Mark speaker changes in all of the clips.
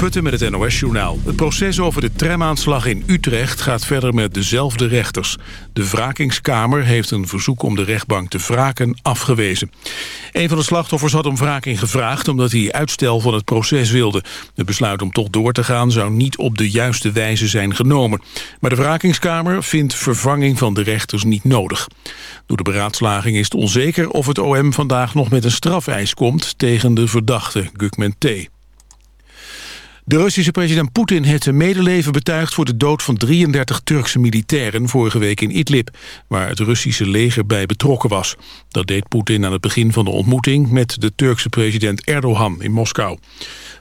Speaker 1: Putten met het NOS-journaal. Het proces over de tramaanslag in Utrecht gaat verder met dezelfde rechters. De wrakingskamer heeft een verzoek om de rechtbank te wraken afgewezen. Een van de slachtoffers had om wraking gevraagd... omdat hij uitstel van het proces wilde. Het besluit om toch door te gaan zou niet op de juiste wijze zijn genomen. Maar de wrakingskamer vindt vervanging van de rechters niet nodig. Door de beraadslaging is het onzeker of het OM vandaag nog met een strafeis komt... tegen de verdachte Gukmen T. De Russische president Poetin heeft zijn medeleven betuigd... voor de dood van 33 Turkse militairen vorige week in Idlib... waar het Russische leger bij betrokken was. Dat deed Poetin aan het begin van de ontmoeting... met de Turkse president Erdogan in Moskou.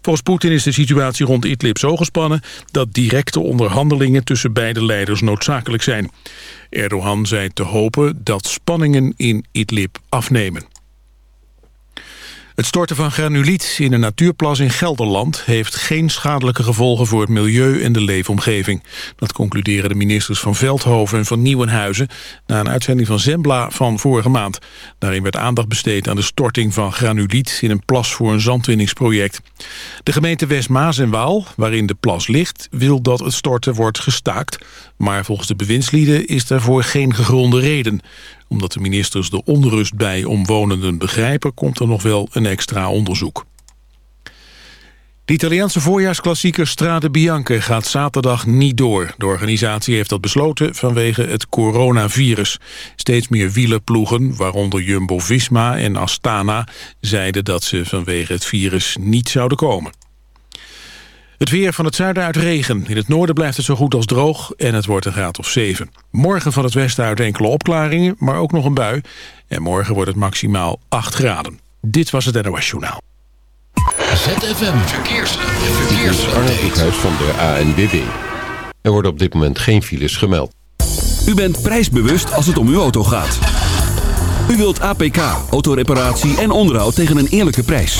Speaker 1: Volgens Poetin is de situatie rond Idlib zo gespannen... dat directe onderhandelingen tussen beide leiders noodzakelijk zijn. Erdogan zei te hopen dat spanningen in Idlib afnemen. Het storten van granuliet in een natuurplas in Gelderland... heeft geen schadelijke gevolgen voor het milieu en de leefomgeving. Dat concluderen de ministers van Veldhoven en van Nieuwenhuizen... na een uitzending van Zembla van vorige maand. Daarin werd aandacht besteed aan de storting van granuliet... in een plas voor een zandwinningsproject. De gemeente Westmaas en Waal, waarin de plas ligt... wil dat het storten wordt gestaakt. Maar volgens de bewindslieden is daarvoor geen gegronde reden omdat de ministers de onrust bij omwonenden begrijpen... komt er nog wel een extra onderzoek. De Italiaanse voorjaarsklassieker Strade Bianche gaat zaterdag niet door. De organisatie heeft dat besloten vanwege het coronavirus. Steeds meer wielerploegen, waaronder Jumbo-Visma en Astana... zeiden dat ze vanwege het virus niet zouden komen. Het weer van het zuiden uit regen. In het noorden blijft het zo goed als droog en het wordt een graad of 7. Morgen van het westen uit enkele opklaringen, maar ook nog een bui. En morgen wordt het maximaal 8 graden. Dit was het NOS Journaal.
Speaker 2: ZFM Verkeers. Verkeers.
Speaker 3: Arne van de ANWB. Er worden op dit moment geen files gemeld.
Speaker 4: U bent prijsbewust als het om uw auto gaat. U wilt APK, autoreparatie en onderhoud tegen een eerlijke prijs.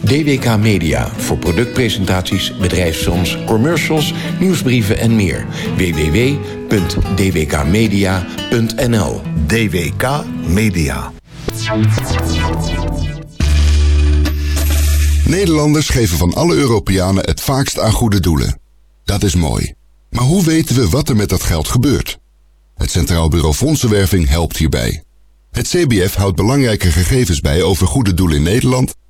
Speaker 5: DWK Media voor productpresentaties, bedrijfsfilms, commercials, nieuwsbrieven en meer. www.dwkmedia.nl
Speaker 6: DWK Media.
Speaker 7: Nederlanders geven van alle Europeanen het vaakst aan goede doelen. Dat is mooi. Maar hoe weten we wat er met dat geld gebeurt? Het Centraal Bureau Fondsenwerving helpt hierbij. Het CBF houdt belangrijke gegevens bij over goede doelen in Nederland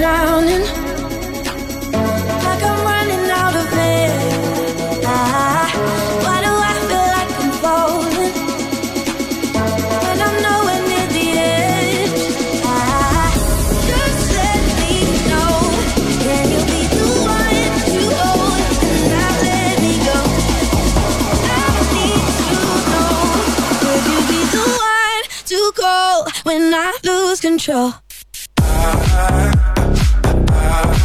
Speaker 8: Drowning? Like I'm running out of air. Why do I feel like I'm falling? When I'm nowhere near the edge. Just let me know. Can you be the one to hold and not let me go? I need to know. Could you be the one to call when I lose control? Pasando.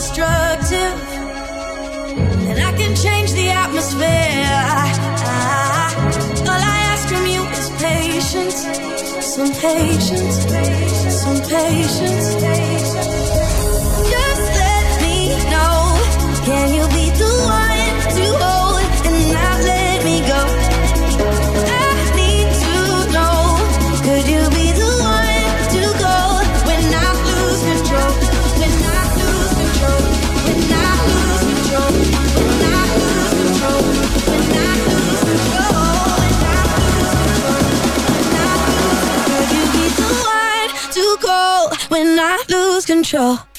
Speaker 8: destructive, and I can change the atmosphere. I, I, all I ask from you is patience, some patience, some patience. Just let
Speaker 9: me know, can you be through? special.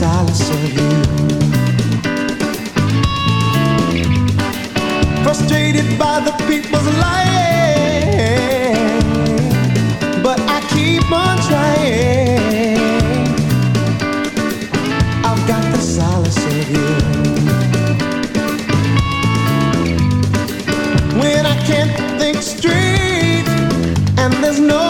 Speaker 9: silence of you. Frustrated by the people's lying, but I keep on trying. I've got the silence of you. When I can't think straight, and there's no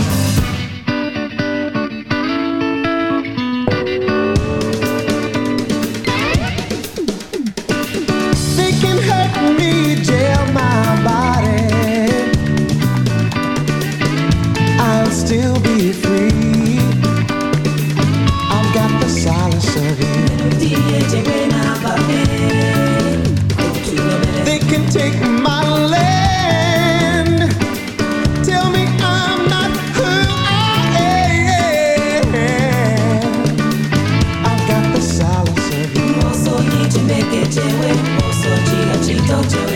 Speaker 9: don't do it.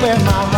Speaker 9: where my heart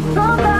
Speaker 8: dancing with somebody,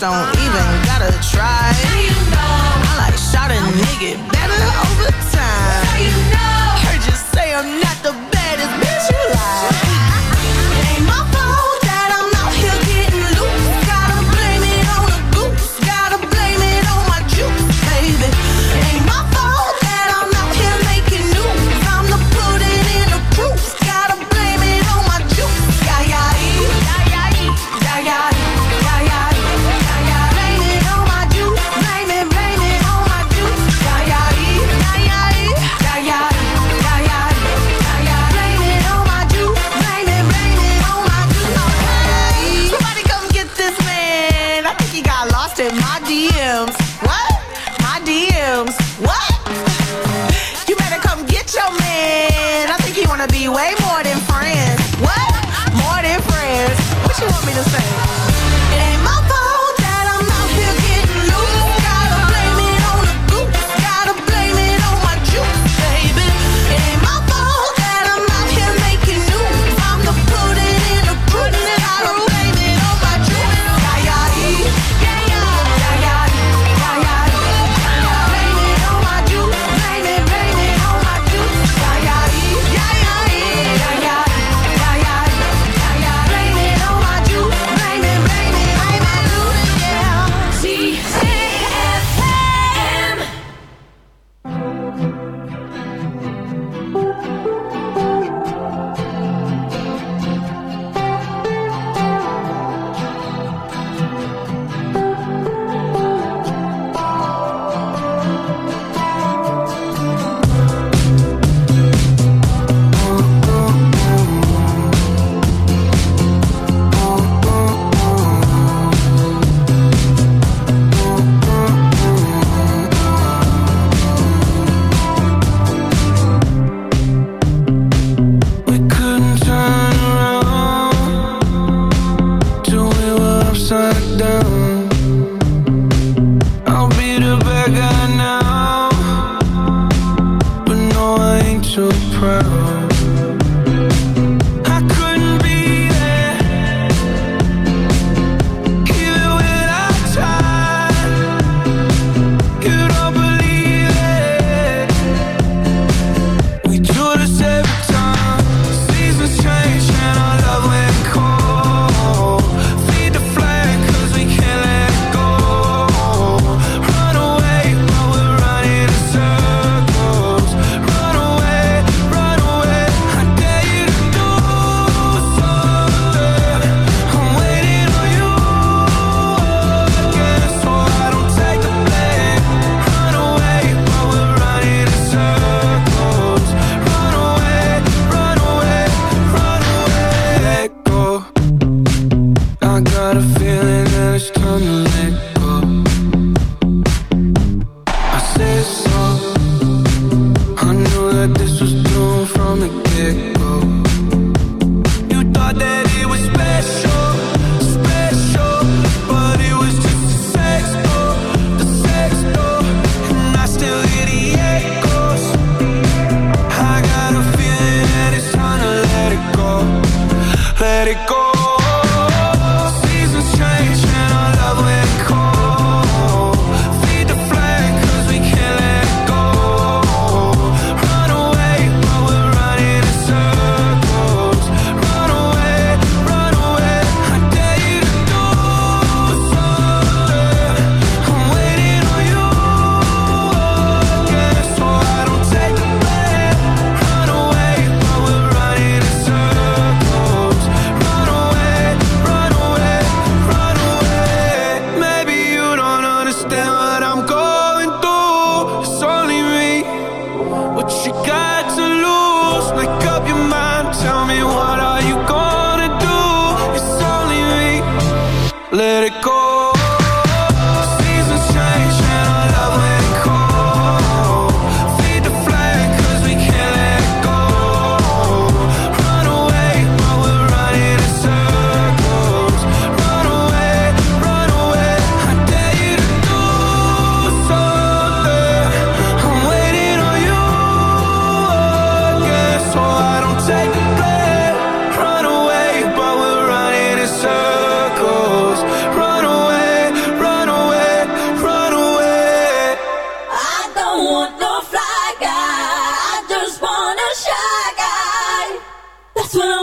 Speaker 10: Don't even gotta try. gotta feel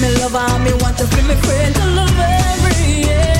Speaker 8: me lover, me want to feel me friend,
Speaker 11: to
Speaker 12: love
Speaker 13: every yeah.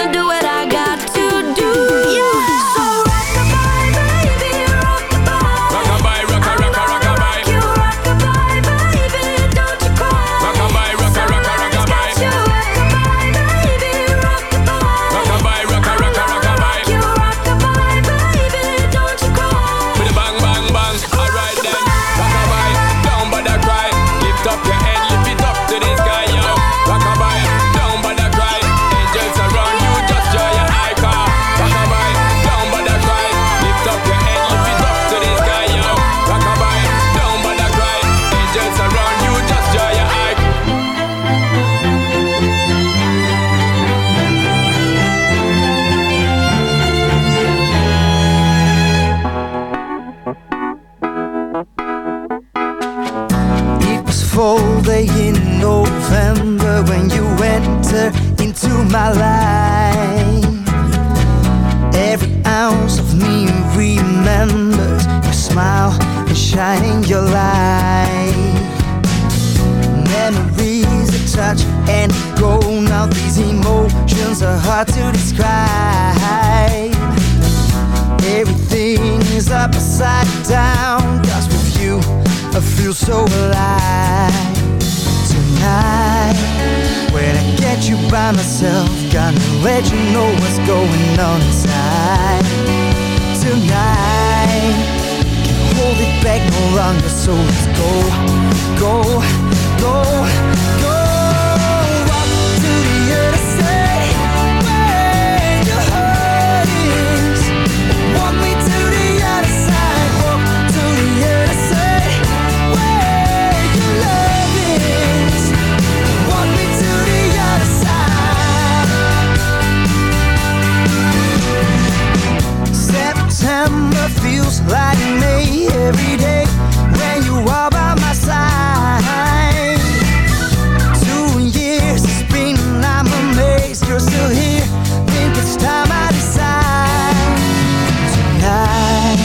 Speaker 9: my life. Every ounce of me remembers your smile and shining your light. Memories that touch and go. Now these emotions are hard to describe. Everything is upside down. Cause with you, I feel so alive. Tonight, when I get you by myself, gonna let you know what's going on inside. Tonight, can't hold it back no longer, so let's go, go, go, like May every day when you are by my side. Two years it's been, I'm amazed you're still here. Think it's time I decide. Tonight,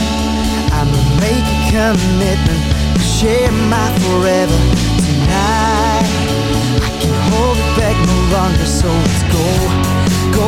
Speaker 9: I'ma make a commitment to share my forever. Tonight, I can't hold it back no longer, so let's go, go,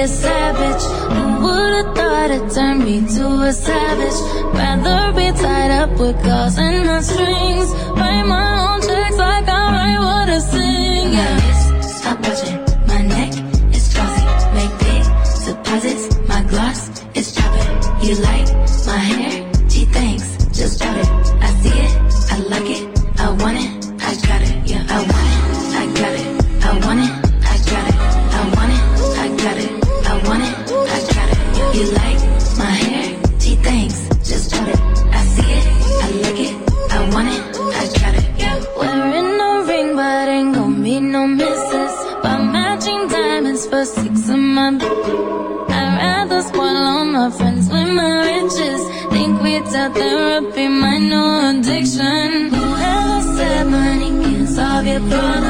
Speaker 8: a
Speaker 14: savage. Who would've thought it turned me to a savage? Rather be tied up with calls and not therapy, my new addiction. Whoever said money can't solve your problems.